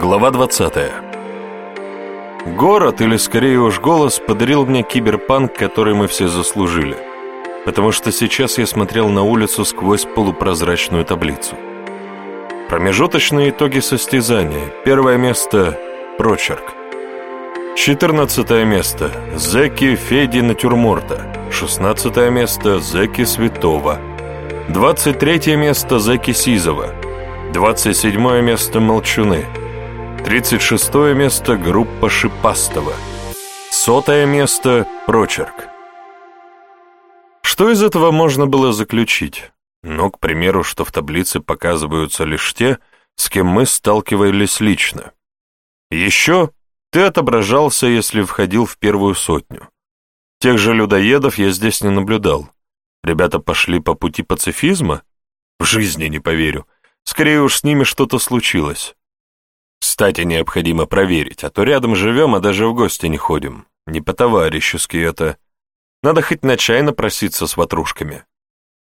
Глава 20. Город, или скорее уж голос, подарил мне киберпанк, который мы все заслужили. Потому что сейчас я смотрел на улицу сквозь полупрозрачную таблицу. Промежуточные итоги состязания. Первое место – прочерк. Четырнадцатое место – Зеки Феди Натюрморта. Шестнадцатое место – Зеки. Двадцать третье место – Зеки Сизова. Двадцать седьмое место – Молчуны. 36 место – группа Шипастова. Сотое место – Прочерк. Что из этого можно было заключить? Ну, к примеру, что в таблице показываются лишь те, с кем мы сталкивались лично. Еще ты отображался, если входил в первую сотню. Тех же людоедов я здесь не наблюдал. Ребята пошли по пути пацифизма? В жизни не поверю. Скорее уж с ними что-то случилось. Кстати, необходимо проверить, а то рядом живем, а даже в гости не ходим. Не по-товарищески это. Надо хоть на чай напроситься с ватрушками.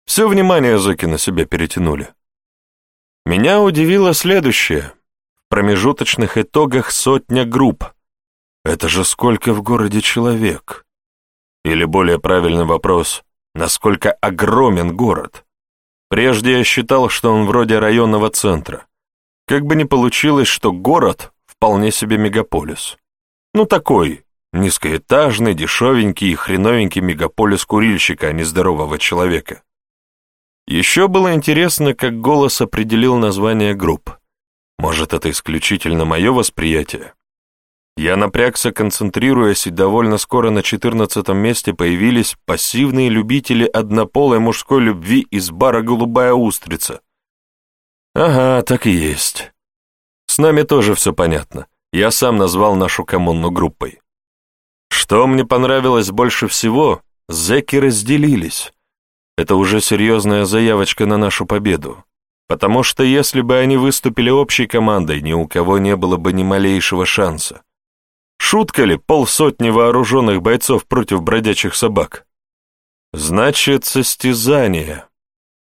Все внимание зэки на себя перетянули. Меня удивило следующее. В промежуточных итогах сотня групп. Это же сколько в городе человек? Или более правильный вопрос, насколько огромен город? Прежде я считал, что он вроде районного центра. Как бы ни получилось, что город вполне себе мегаполис. Ну такой, низкоэтажный, дешевенький и хреновенький мегаполис курильщика, а не здорового человека. Еще было интересно, как голос определил название групп. Может, это исключительно мое восприятие? Я напрягся, концентрируясь, и довольно скоро на четырнадцатом месте появились пассивные любители однополой мужской любви из бара «Голубая устрица», Ага, так и есть. С нами тоже все понятно. Я сам назвал нашу коммуну группой. Что мне понравилось больше всего, зэки разделились. Это уже серьезная заявочка на нашу победу. Потому что если бы они выступили общей командой, ни у кого не было бы ни малейшего шанса. Шутка ли полсотни вооруженных бойцов против бродячих собак? Значит, состязание.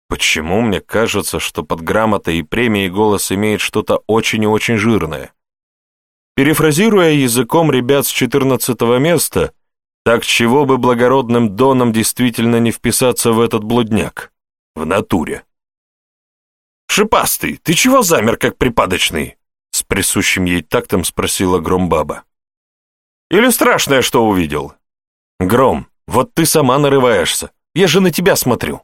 Почему мне кажется, что под грамотой и премией голос имеет что-то очень и очень жирное? Перефразируя языком ребят с четырнадцатого места, так чего бы благородным доном действительно не вписаться в этот блудняк? В натуре. «Шипастый, ты чего замер, как припадочный?» С присущим ей тактом спросила Громбаба. «Или страшное, что увидел?» «Гром, вот ты сама нарываешься. Я же на тебя смотрю»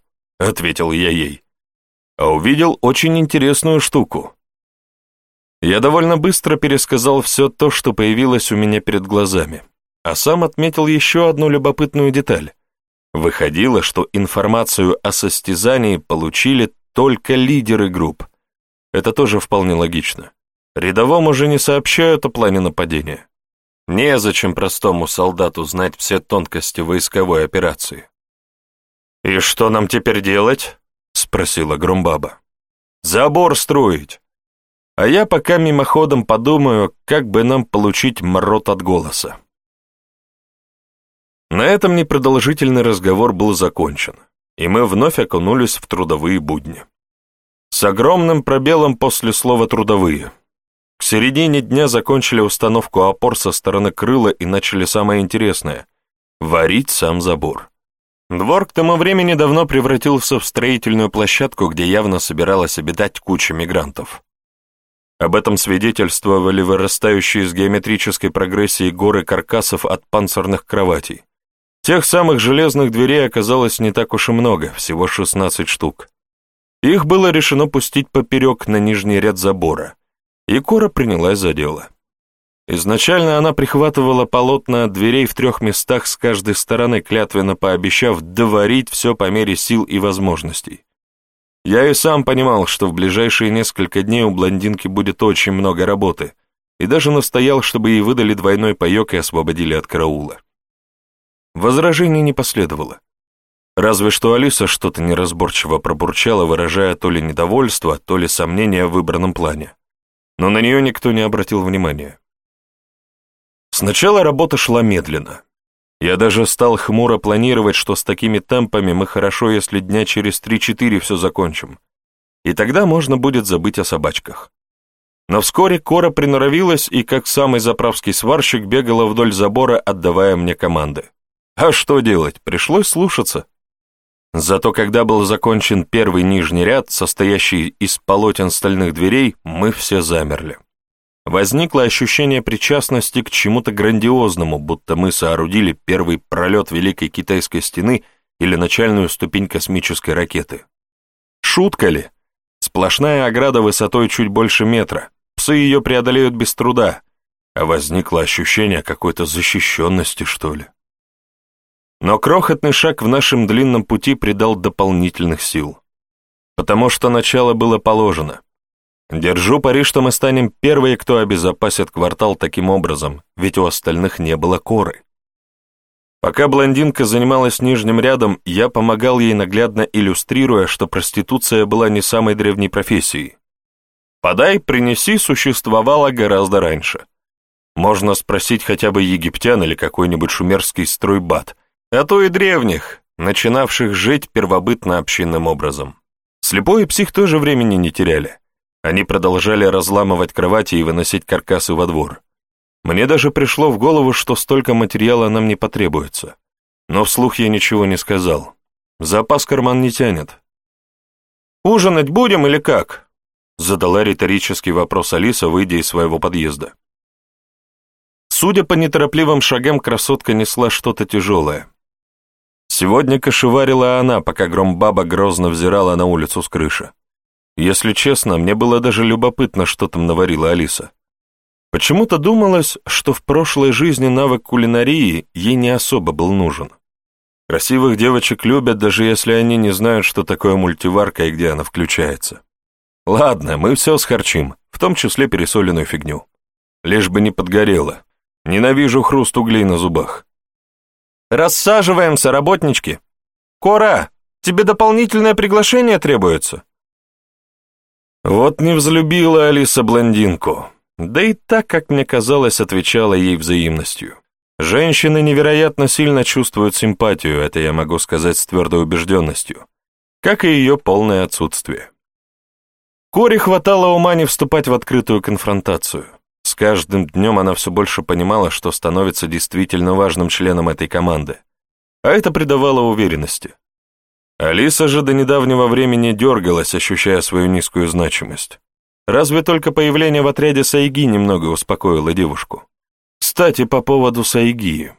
ответил я ей. А увидел очень интересную штуку. Я довольно быстро пересказал все то, что появилось у меня перед глазами, а сам отметил еще одну любопытную деталь. Выходило, что информацию о состязании получили только лидеры групп. Это тоже вполне логично. Рядовому же не сообщают о плане нападения. Незачем простому солдату знать все тонкости войсковой операции. «И что нам теперь делать?» — спросила Грумбаба. «Забор строить. А я пока мимоходом подумаю, как бы нам получить мрот от голоса». На этом непродолжительный разговор был закончен, и мы вновь окунулись в трудовые будни. С огромным пробелом после слова «трудовые». К середине дня закончили установку опор со стороны крыла и начали самое интересное — варить сам забор. Двор к тому времени давно превратился в строительную площадку, где явно собиралась обитать куча мигрантов. Об этом свидетельствовали вырастающие из геометрической прогрессии горы каркасов от панцирных кроватей. Тех самых железных дверей оказалось не так уж и много, всего 16 штук. Их было решено пустить поперек на нижний ряд забора, и Кора принялась за дело. Изначально она прихватывала полотна от дверей в трех местах с каждой стороны, клятвенно пообещав доварить все по мере сил и возможностей. Я и сам понимал, что в ближайшие несколько дней у блондинки будет очень много работы, и даже настоял, чтобы ей выдали двойной паек и освободили от караула. Возражений не последовало. Разве что Алиса что-то неразборчиво пробурчала, выражая то ли недовольство, то ли сомнение в выбранном плане. Но на нее никто не обратил внимания. Сначала работа шла медленно. Я даже стал хмуро планировать, что с такими темпами мы хорошо, если дня через 3-4 все закончим. И тогда можно будет забыть о собачках. Но вскоре Кора приноровилась и, как самый заправский сварщик, бегала вдоль забора, отдавая мне команды. А что делать, пришлось слушаться. Зато когда был закончен первый нижний ряд, состоящий из полотен стальных дверей, мы все замерли. Возникло ощущение причастности к чему-то грандиозному, будто мы соорудили первый пролет Великой Китайской стены или начальную ступень космической ракеты. Шутка ли? Сплошная ограда высотой чуть больше метра. Псы ее преодолеют без труда. А возникло ощущение какой-то защищенности, что ли. Но крохотный шаг в нашем длинном пути придал дополнительных сил. Потому что начало было положено. Держу пари, что мы станем первые, кто обезопасит квартал таким образом, ведь у остальных не было коры. Пока блондинка занималась нижним рядом, я помогал ей наглядно иллюстрируя, что проституция была не самой древней профессией. «Подай, принеси» существовало гораздо раньше. Можно спросить хотя бы египтян или какой-нибудь шумерский стройбат, а то и древних, начинавших жить первобытно-общинным образом. Слепой и псих тоже времени не теряли. Они продолжали разламывать кровати и выносить каркасы во двор. Мне даже пришло в голову, что столько материала нам не потребуется. Но вслух я ничего не сказал. Запас карман не тянет. «Ужинать будем или как?» Задала риторический вопрос Алиса, выйдя из своего подъезда. Судя по неторопливым шагам, красотка несла что-то тяжелое. Сегодня кошеварила она, пока громбаба грозно взирала на улицу с крыши. Если честно, мне было даже любопытно, что там наварила Алиса. Почему-то думалось, что в прошлой жизни навык кулинарии ей не особо был нужен. Красивых девочек любят, даже если они не знают, что такое мультиварка и где она включается. Ладно, мы все схарчим, в том числе пересоленную фигню. Лишь бы не подгорело. Ненавижу хруст углей на зубах. «Рассаживаемся, работнички! Кора, тебе дополнительное приглашение требуется?» Вот не взлюбила Алиса блондинку. Да и так, как мне казалось, отвечала ей взаимностью. Женщины невероятно сильно чувствуют симпатию, это я могу сказать с твердой убежденностью, как и ее полное отсутствие. Коре хватало ума не вступать в открытую конфронтацию. С каждым днем она все больше понимала, что становится действительно важным членом этой команды. А это придавало уверенности. Алиса же до недавнего времени дергалась, ощущая свою низкую значимость. Разве только появление в отряде Сайги немного успокоило девушку. Кстати, по поводу Сайги.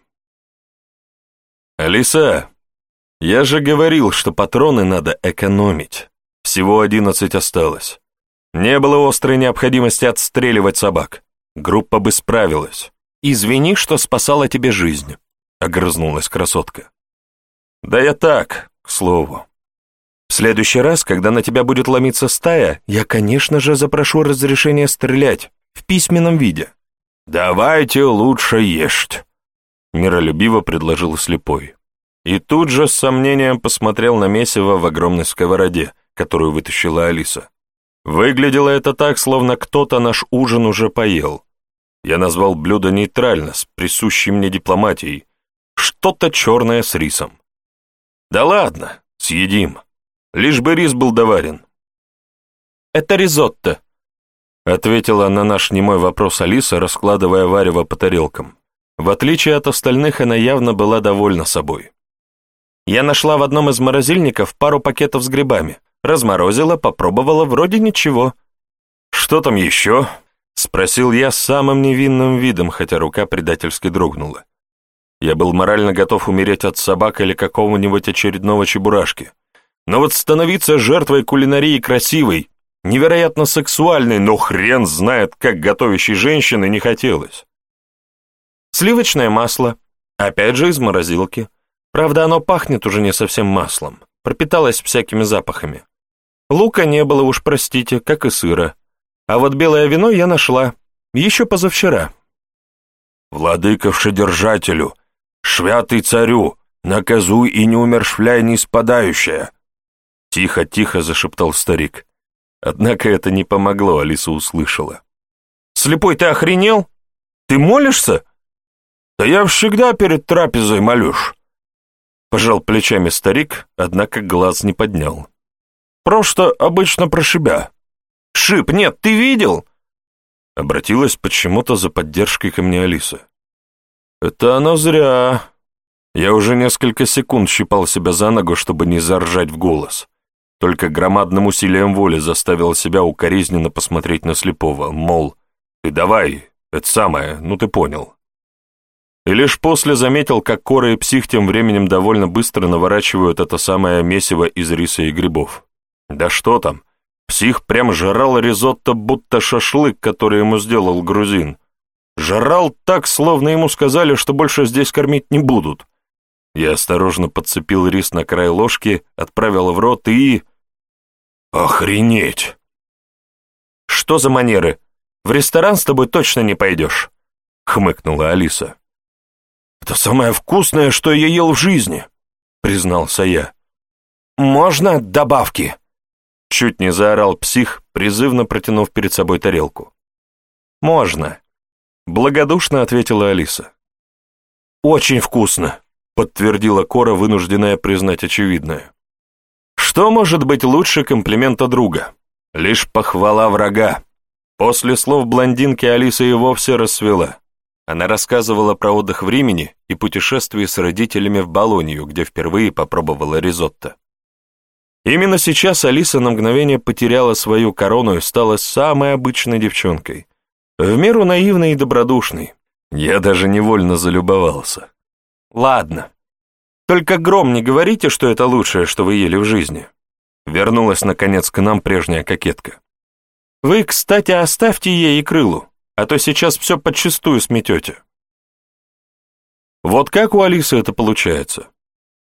«Алиса, я же говорил, что патроны надо экономить. Всего одиннадцать осталось. Не было острой необходимости отстреливать собак. Группа бы справилась. Извини, что спасала тебе жизнь», — огрызнулась красотка. «Да я так, к слову. В следующий раз, когда на тебя будет ломиться стая, я, конечно же, запрошу разрешения стрелять в письменном виде. Давайте лучше ешьте, миролюбиво предложил слепой. И тут же с сомнением посмотрел на месиво в огромной сковороде, которую вытащила Алиса. Выглядело это так, словно кто-то наш ужин уже поел. Я назвал блюдо нейтрально, с присущей мне дипломатией. Что-то черное с рисом. «Да ладно, съедим. Лишь бы рис был доварен». «Это ризотто», — ответила на наш немой вопрос Алиса, раскладывая варево по тарелкам. В отличие от остальных, она явно была довольна собой. «Я нашла в одном из морозильников пару пакетов с грибами. Разморозила, попробовала, вроде ничего». «Что там еще?» — спросил я с самым невинным видом, хотя рука предательски дрогнула. Я был морально готов умереть от собак или какого-нибудь очередного чебурашки. Но вот становиться жертвой кулинарии красивой, невероятно сексуальной, но хрен знает, как готовящей женщины не хотелось. Сливочное масло, опять же из морозилки. Правда, оно пахнет уже не совсем маслом, пропиталось всякими запахами. Лука не было уж, простите, как и сыра. А вот белое вино я нашла, еще позавчера. «Владыка Вшедержателю!» «Швятый царю, наказуй и не умершвляй неиспадающее!» Тихо-тихо зашептал старик. Однако это не помогло, Алиса услышала. «Слепой, ты охренел? Ты молишься?» «Да я всегда перед трапезой молюсь!» Пожал плечами старик, однако глаз не поднял. «Просто обычно про себя». «Шип, нет, ты видел?» Обратилась почему-то за поддержкой ко мне Алиса. Это оно зря. Я уже несколько секунд щипал себя за ногу, чтобы не заржать в голос. Только громадным усилием воли заставил себя укоризненно посмотреть на слепого, мол, ты давай, это самое, ну ты понял. И лишь после заметил, как Кора и Псих тем временем довольно быстро наворачивают это самое месиво из риса и грибов. Да что там, Псих прям жрал ризотто, будто шашлык, который ему сделал грузин. Жрал так, словно ему сказали, что больше здесь кормить не будут. Я осторожно подцепил рис на край ложки, отправил в рот и... Охренеть! Что за манеры? В ресторан с тобой точно не пойдешь, хмыкнула Алиса. Это самое вкусное, что я ел в жизни, признался я. Можно добавки? Чуть не заорал псих, призывно протянув перед собой тарелку. «Можно», — благодушно ответила Алиса. «Очень вкусно», — подтвердила Кора, вынужденная признать очевидное. «Что может быть лучше комплимента друга? Лишь похвала врага». После слов блондинки Алиса и вовсе расцвела. Она рассказывала про отдых в Римени и путешествие с родителями в Болонию, где впервые попробовала ризотто. Именно сейчас Алиса на мгновение потеряла свою корону и стала самой обычной девчонкой. В меру наивной и добродушной. Я даже невольно залюбовался. Ладно. Только гром не говорите, что это лучшее, что вы ели в жизни. Вернулась, наконец, к нам прежняя кокетка. Вы, кстати, оставьте ей и крылу, а то сейчас все подчистую сметете. Вот как у Алисы это получается?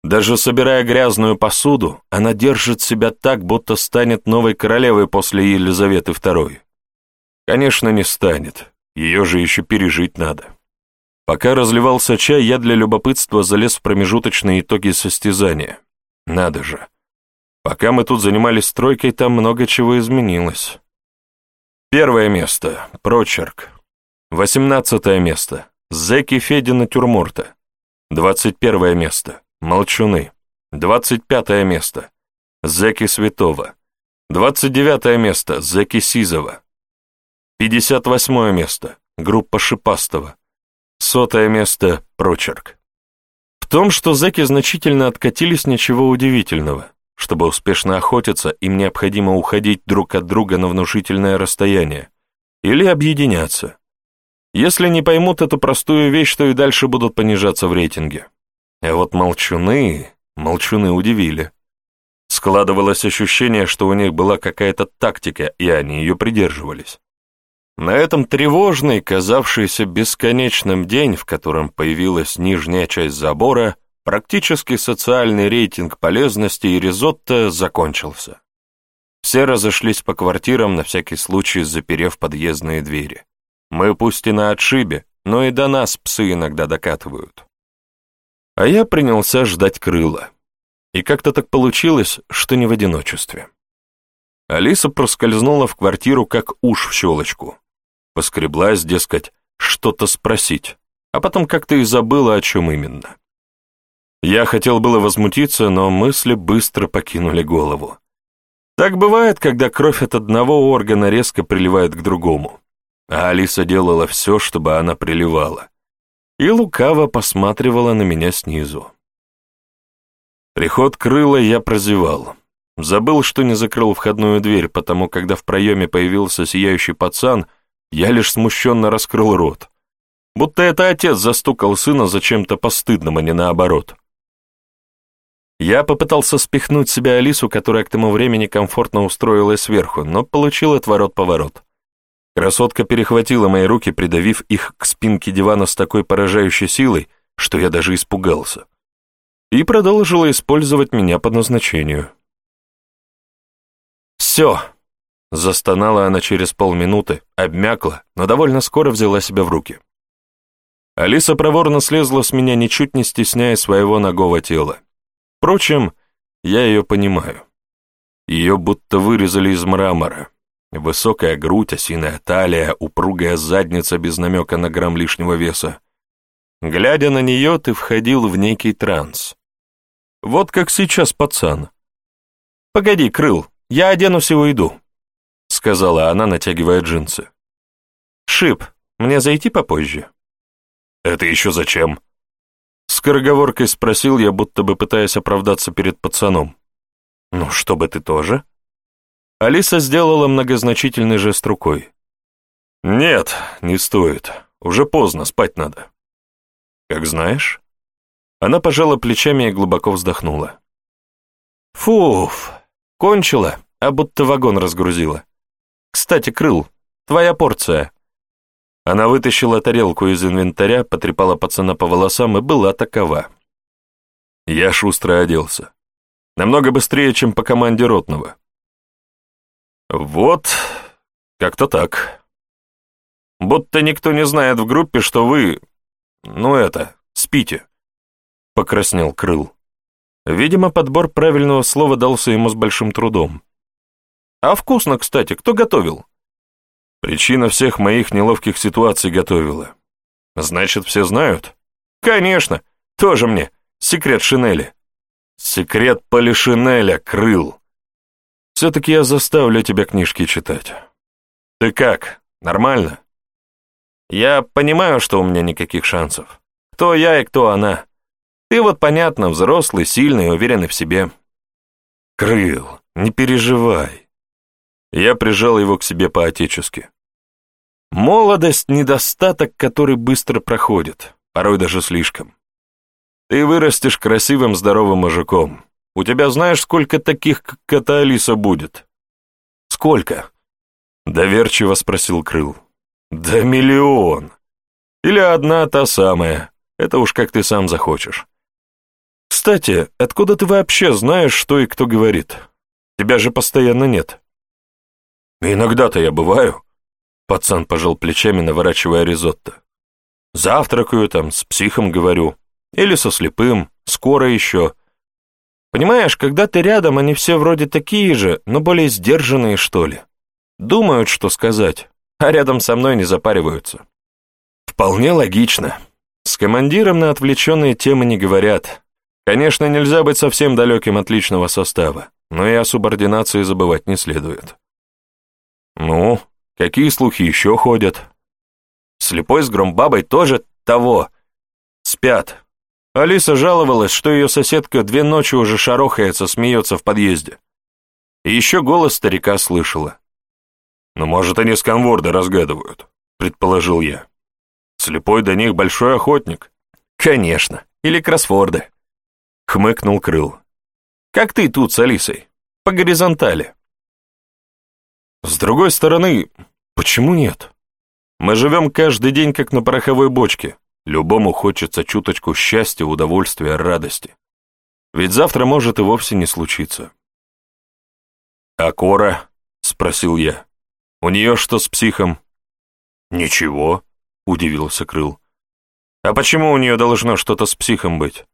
Даже собирая грязную посуду, она держит себя так, будто станет новой королевой после Елизаветы II. Конечно, не станет, ее же еще пережить надо. Пока разливался чай, я для любопытства залез в промежуточные итоги состязания. Надо же. Пока мы тут занимались стройкой, там много чего изменилось. Первое место. Прочерк. Восемнадцатое место. Зеки Феди натюрморта. Двадцать первое место. Молчуны. 25 место. Зеки Святого. 29 место. Зеки Сизова. 58 место. Группа Шипастова. Сотое место. Прочерк. В том, что зеки значительно откатились, ничего удивительного. Чтобы успешно охотиться, им необходимо уходить друг от друга на внушительное расстояние. Или объединяться. Если не поймут эту простую вещь, то и дальше будут понижаться в рейтинге. А вот молчуны, молчуны удивили. Складывалось ощущение, что у них была какая-то тактика, и они ее придерживались. На этом тревожный, казавшийся бесконечным день, в котором появилась нижняя часть забора, практически социальный рейтинг полезности и ризотто закончился. Все разошлись по квартирам, на всякий случай заперев подъездные двери. Мы пусть и на отшибе, но и до нас псы иногда докатывают. А я принялся ждать крыла. И как-то так получилось, что не в одиночестве. Алиса проскользнула в квартиру, как уж в щелочку. Поскреблась, дескать, что-то спросить, а потом как-то и забыла, о чем именно. Я хотел было возмутиться, но мысли быстро покинули голову. Так бывает, когда кровь от одного органа резко приливает к другому. А Алиса делала все, чтобы она приливала и лукаво посматривала на меня снизу. Приход крыла я прозевал. Забыл, что не закрыл входную дверь, потому когда в проеме появился сияющий пацан, я лишь смущенно раскрыл рот. Будто это отец застукал сына за чем-то постыдным, а не наоборот. Я попытался спихнуть себя Алису, которая к тому времени комфортно устроилась сверху, но получил отворот-поворот. Красотка перехватила мои руки, придавив их к спинке дивана с такой поражающей силой, что я даже испугался. И продолжила использовать меня по назначению. «Все!» — застонала она через полминуты, обмякла, но довольно скоро взяла себя в руки. Алиса проворно слезла с меня, ничуть не стесняя своего ногого тела. Впрочем, я ее понимаю. Ее будто вырезали из мрамора. Высокая грудь, осиная талия, упругая задница без намека на грамм лишнего веса. Глядя на нее, ты входил в некий транс. Вот как сейчас пацан. «Погоди, Крыл, я оденусь и уйду», — сказала она, натягивая джинсы. «Шип, мне зайти попозже?» «Это еще зачем?» Скороговоркой спросил я, будто бы пытаясь оправдаться перед пацаном. «Ну, чтобы ты тоже?» Алиса сделала многозначительный жест рукой. «Нет, не стоит. Уже поздно, спать надо». «Как знаешь». Она пожала плечами и глубоко вздохнула. «Фуф, кончила, а будто вагон разгрузила. Кстати, Крыл, твоя порция». Она вытащила тарелку из инвентаря, потрепала пацана по волосам и была такова. Я шустро оделся. Намного быстрее, чем по команде ротного. Вот, как-то так. Будто никто не знает в группе, что вы, ну это, спите. Покраснел Крыл. Видимо, подбор правильного слова дался ему с большим трудом. А вкусно, кстати, кто готовил? Причина всех моих неловких ситуаций готовила. Значит, все знают? Конечно, тоже мне. Секрет Шинели. Секрет Полишинеля, Крыл. Все-таки я заставлю тебя книжки читать. Ты как, нормально? Я понимаю, что у меня никаких шансов. Кто я и кто она. Ты вот, понятно, взрослый, сильный, уверенный в себе. Крыл, не переживай. Я прижал его к себе по-отечески. Молодость — недостаток, который быстро проходит, порой даже слишком. Ты вырастешь красивым, здоровым мужиком. У тебя знаешь, сколько таких, как эта Алиса, будет? Сколько? Доверчиво спросил Крыл. Да миллион. Или одна та самая. Это уж как ты сам захочешь. Кстати, откуда ты вообще знаешь, что и кто говорит? Тебя же постоянно нет. «Иногда-то я бываю», — пацан пожал плечами, наворачивая ризотто. «Завтракаю там, с психом говорю. Или со слепым, скоро еще. Понимаешь, когда ты рядом, они все вроде такие же, но более сдержанные, что ли. Думают, что сказать, а рядом со мной не запариваются». «Вполне логично. С командиром на отвлеченные темы не говорят. Конечно, нельзя быть совсем далеким от личного состава, но и о субординации забывать не следует». «Ну, какие слухи еще ходят?» «Слепой с громбабой тоже того. Спят. Алиса жаловалась, что ее соседка две ночи уже шарохается, смеется в подъезде. И еще голос старика слышала. «Ну, может, они сканворды разгадывают», — предположил я. «Слепой до них большой охотник». «Конечно. Или кроссворды», — хмыкнул Крыл. «Как ты тут с Алисой? По горизонтали». С другой стороны, почему нет? Мы живем каждый день как на пороховой бочке. Любому хочется чуточку счастья, удовольствия, радости. Ведь завтра может и вовсе не случиться. «А Кора?» — спросил я. «У нее что с психом?» «Ничего», — удивился Крыл. «А почему у нее должно что-то с психом быть?»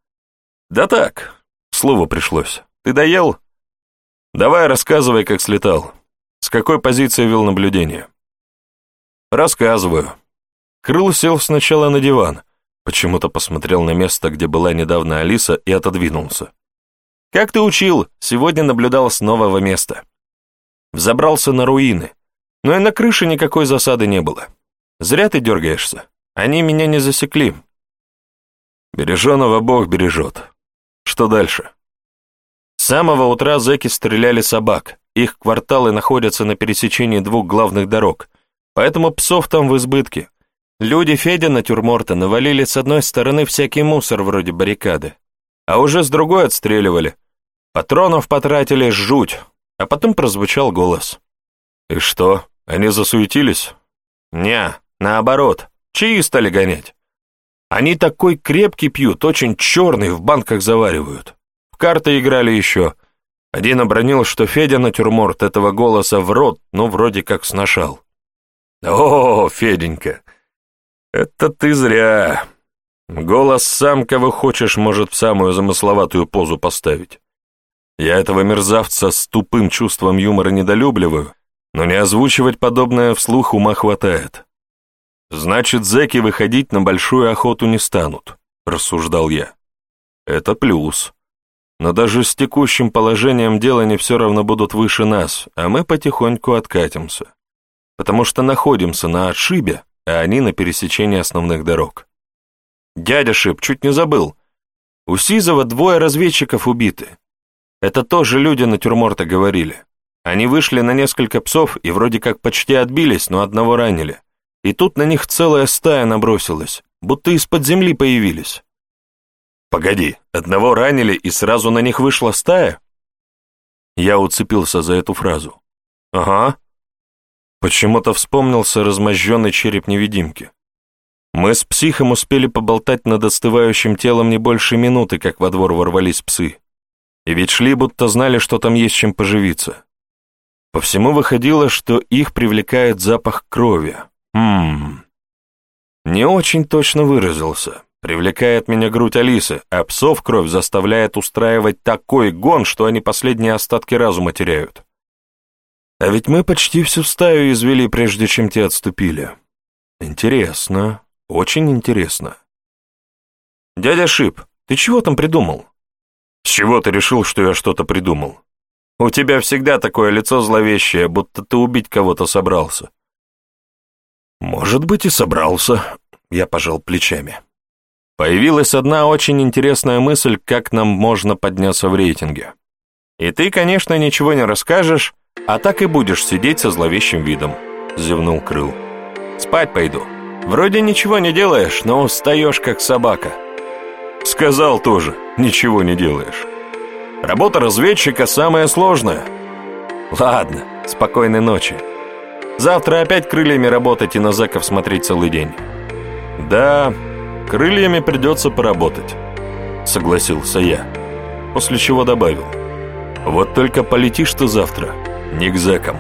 «Да так, слово пришлось. Ты доел?» «Давай рассказывай, как слетал». С какой позиции вел наблюдение? Рассказываю. Крыл сел сначала на диван, почему-то посмотрел на место, где была недавно Алиса, и отодвинулся. Как ты учил, сегодня наблюдал с нового места. Взобрался на руины, но и на крыше никакой засады не было. Зря ты дергаешься, они меня не засекли. Береженого Бог бережет. Что дальше? С самого утра зэки стреляли собак, их кварталы находятся на пересечении двух главных дорог, поэтому псов там в избытке. Люди Федя натюрморта навалили с одной стороны всякий мусор вроде баррикады, а уже с другой отстреливали. Патронов потратили жуть, а потом прозвучал голос. «И что, они засуетились?» «Не, наоборот, чаи стали гонять. Они такой крепкий пьют, очень черный, в банках заваривают. В карты играли еще, один обронил, что Федя натюрморт этого голоса в рот, но вроде как сношал. «О, Феденька, это ты зря. Голос сам, кого хочешь, может в самую замысловатую позу поставить. Я этого мерзавца с тупым чувством юмора недолюбливаю, но не озвучивать подобное вслух ума хватает. Значит, зэки выходить на большую охоту не станут», — рассуждал я. «Это плюс». Но даже с текущим положением дела они все равно будут выше нас, а мы потихоньку откатимся. потому что находимся на отшибе, а они на пересечении основных дорог. Дядя Шип, чуть не забыл. У Сизова двое разведчиков убиты. Это тоже люди натюрморта говорили. Они вышли на несколько псов и вроде как почти отбились, но одного ранили. И тут на них целая стая набросилась, будто из-под земли появились. Погоди, одного ранили и сразу на них вышла стая? Я уцепился за эту фразу. Ага. Почему-то вспомнился размозженный череп невидимки. Мы с психом успели поболтать над остывающим телом не больше минуты, как во двор ворвались псы. И ведь шли, будто знали, что там есть чем поживиться. По всему выходило, что их привлекает запах крови. Хм. Не очень точно выразился. Привлекает меня грудь Алисы, а псов кровь заставляет устраивать такой гон, что они последние остатки разума теряют. А ведь мы почти всю стаю извели, прежде чем те отступили. Интересно, очень интересно. Дядя Шип, ты чего там придумал? С чего ты решил, что я что-то придумал? У тебя всегда такое лицо зловещее, будто ты убить кого-то собрался. Может быть, и собрался, я пожал плечами. Появилась одна очень интересная мысль, как нам можно подняться в рейтинге. И ты, конечно, ничего не расскажешь, а так и будешь сидеть со зловещим видом, зевнул Крыл. Спать пойду. Вроде ничего не делаешь, но устаешь как собака. Сказал тоже, ничего не делаешь. Работа разведчика самая сложная. Ладно, спокойной ночи. Завтра опять крыльями работать и на зэков смотреть целый день. Да, крыльями придется поработать, согласился я, после чего добавил. Вот только полетишь ты завтра не к зэкам.